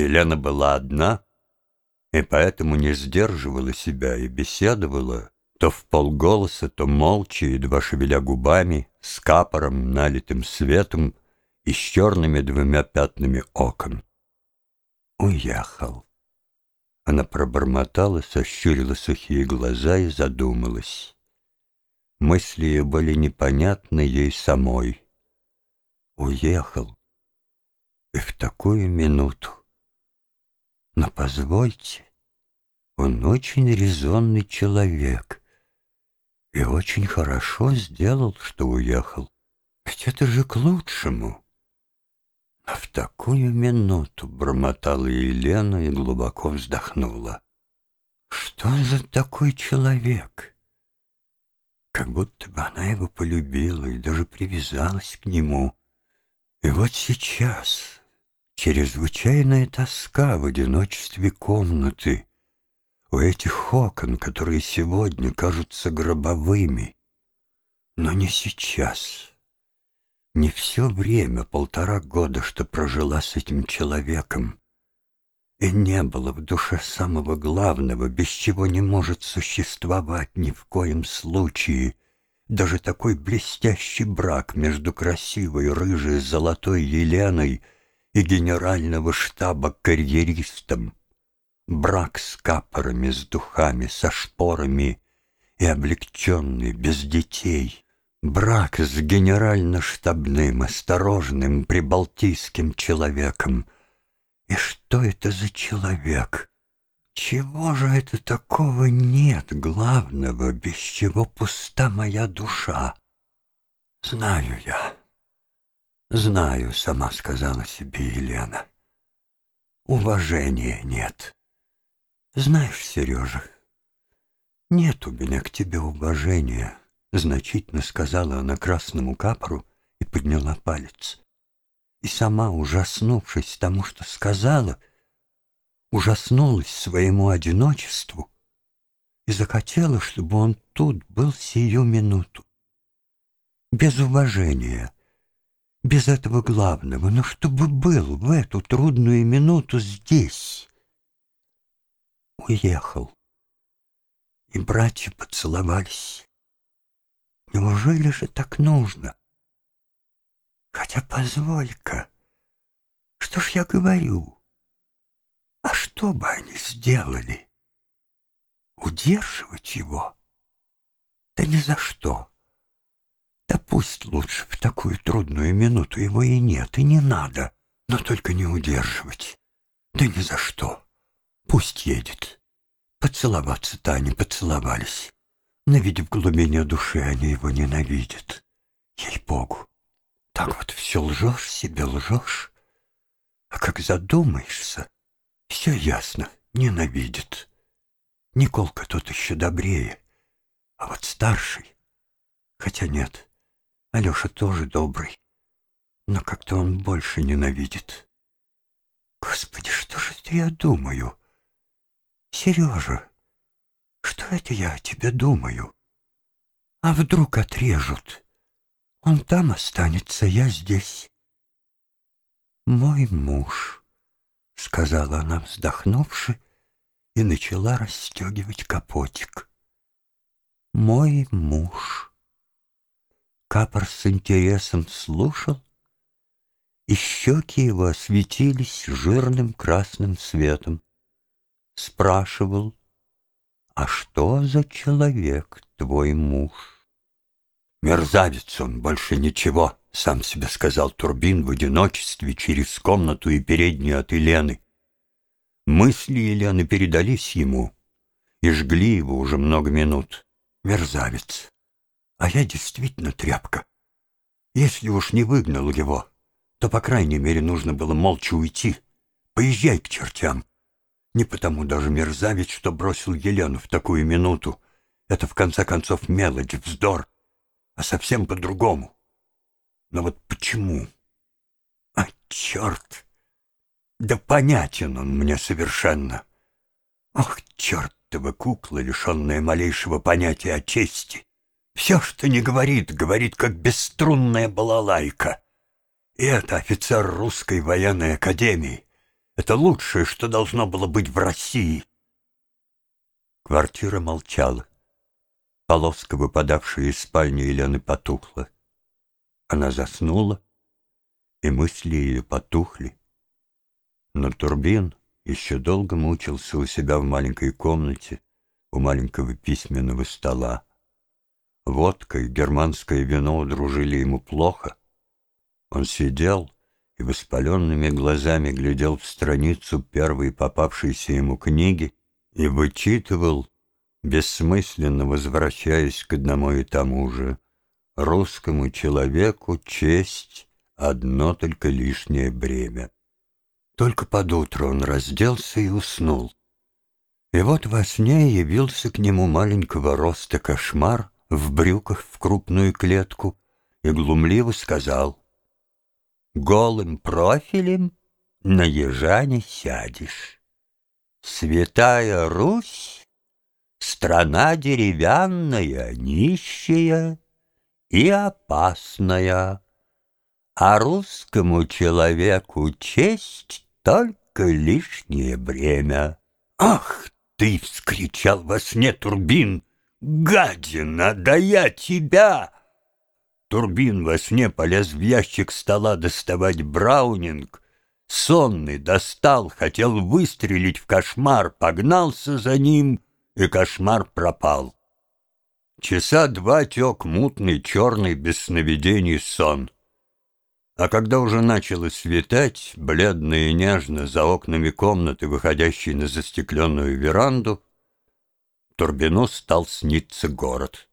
Елена была одна и поэтому не сдерживала себя и беседовала то в полголоса, то молча, едва шевеля губами, с капором, налитым светом и с черными двумя пятнами окон. Уехал. Она пробормотала, сощурила сухие глаза и задумалась. Мысли ее были непонятны ей самой. Уехал. И в такую минуту. Но позвольте, он очень резонный человек и очень хорошо сделал, что уехал. Ведь это же к лучшему. А в такую минуту бормотала Елена и глубоко вздохнула. Что за такой человек? Как будто бы она его полюбила и даже привязалась к нему. И вот сейчас чрезвычайная тоска в одиночестве комнаты, у этих окон, которые сегодня кажутся гробовыми, но не сейчас. Не все время, полтора года, что прожила с этим человеком. И не было в душе самого главного, без чего не может существовать ни в коем случае. Даже такой блестящий брак между красивой рыжей золотой Еленой и генерального штаба карьеристом. Брак с капорами, с духами, со шпорами и облегченный, без детей — Брак с генерально-штабным, осторожным, прибалтийским человеком. И что это за человек? Чего же это такого нет главного, без чего пуста моя душа? Знаю я. Знаю, сама сказала себе Елена. Уважения нет. Знаешь, Сережа, нет у меня к тебе уважения. Значительно сказала она красному капору и подняла палец. И сама, ужаснувшись тому, что сказала, ужаснулась своему одиночеству и захотела, чтобы он тут был сию минуту. Без уважения, без этого главного, но чтобы был в эту трудную минуту здесь. Уехал. И братья поцеловались. Неужели же так нужно? Хотя позволь-ка, что ж я говорю? А что бы они сделали? Удерживать его? Да ни за что. Да пусть лучше в такую трудную минуту его и нет, и не надо, но только не удерживать. Да ни за что. Пусть едет. Поцеловаться-то они поцеловались. Но ведь в глубине души они его ненавидят. Ей-богу, так вот все лжешь себе, лжешь. А как задумаешься, все ясно, ненавидит. Николка тот еще добрее, а вот старший... Хотя нет, Алеша тоже добрый, но как-то он больше ненавидит. Господи, что же это я думаю? Сережа, что это я о тебе думаю? А вдруг отрежут? Он там останется, я здесь. Мой муж, — сказала она, вздохнувши, и начала расстегивать капотик. Мой муж. Капор с интересом слушал, и щеки его осветились жирным красным светом. Спрашивал, «А что за человек твой муж?» «Мерзавец он, больше ничего», — сам себе сказал Турбин в одиночестве через комнату и переднюю от Елены. Мысли Елены передались ему и жгли его уже много минут. «Мерзавец! А я действительно тряпка. Если уж не выгнал его, то, по крайней мере, нужно было молча уйти. Поезжай к чертям. Не потому даже мерзавец, что бросил Елену в такую минуту. Это, в конце концов, мелочь, вздор. А совсем по-другому. Но вот почему? А, черт! Да понятен он мне совершенно. Ох, чертова кукла, лишенная малейшего понятия о чести. Все, что не говорит, говорит, как бесструнная балалайка. И это офицер русской военной академии. Это лучшее, что должно было быть в России. Квартира молчала. Полоска, выпадавшая из спальни Елены, потухла. Она заснула, и мысли ее потухли. Но Турбин еще долго мучился у себя в маленькой комнате, у маленького письменного стола. Водка и германское вино удружили ему плохо. Он сидел и воспаленными глазами глядел в страницу первой попавшейся ему книги и вычитывал, бессмысленно возвращаясь к одному и тому же, русскому человеку честь — одно только лишнее бремя. Только под утро он разделся и уснул. И вот во сне явился к нему маленького роста кошмар в брюках в крупную клетку и глумливо сказал, «Голым профилем на ежа не сядешь. Святая Русь — страна деревянная, нищая и опасная, а русскому человеку честь — только лишнее бремя». «Ах ты!» — вскричал во сне Турбин. «Гадина, да я тебя!» Турбин во сне полез в ящик стола доставать браунинг. Сонный достал, хотел выстрелить в кошмар, погнался за ним, и кошмар пропал. Часа два тек мутный, черный, без сновидений сон. А когда уже начало светать, бледно и нежно, за окнами комнаты, выходящей на застекленную веранду, Турбину стал сниться город.